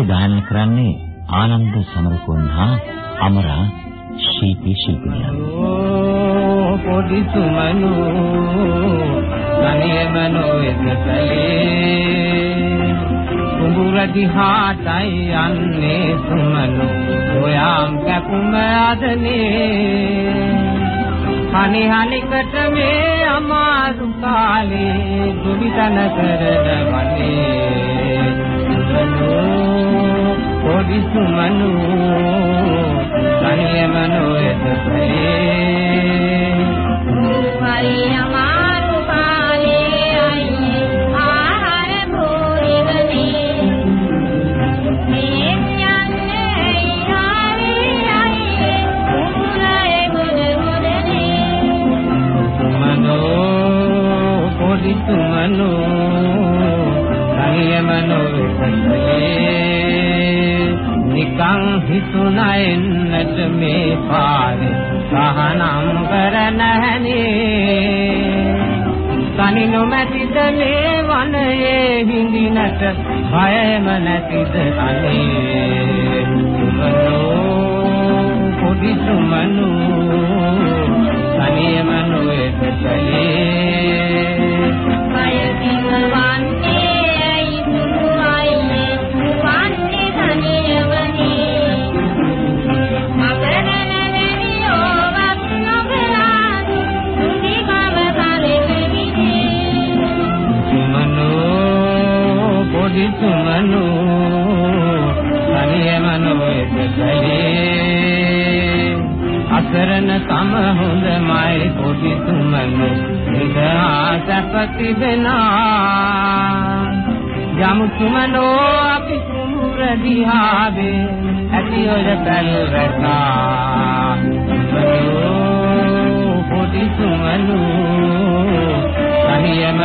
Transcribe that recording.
ගීතය ගායනා කරන්නේ ආනන්ද සමරකෝන් හා අමරා ශිල්පී ශිල්පිනියන්. පොඩි සුමනු තනියම නොවෙතලේ කුඹුර දිහාටයි යන්නේ සුමනු ඔයාම් කැපුම අදනේ හනි හනිකට මේ අමාරු කාලේ දුවිතන කරන වනේ පොඩි සුමනු තනියම නොවෙතලේ අමාරු කාලේ අයියේ නිකං හිතුණා එන්නට මේ පාරේ. සහනම් කර නැහනේ. තනි නොමැතිද මේ වනයේ හිඳිනට භයම නැතිද අනේ? සුමනෝ පොඩි සුමනෝ. අසරණ සම හොඳමයි පොඩි සුමනෝ ඉඳා සැපති වෙනා යමු සුමනෝ අපි කුඹුර දිහාවේ. ඇති ඔය පැල් රැකා සුමනෝ පොඩි සුමනෝ තනියම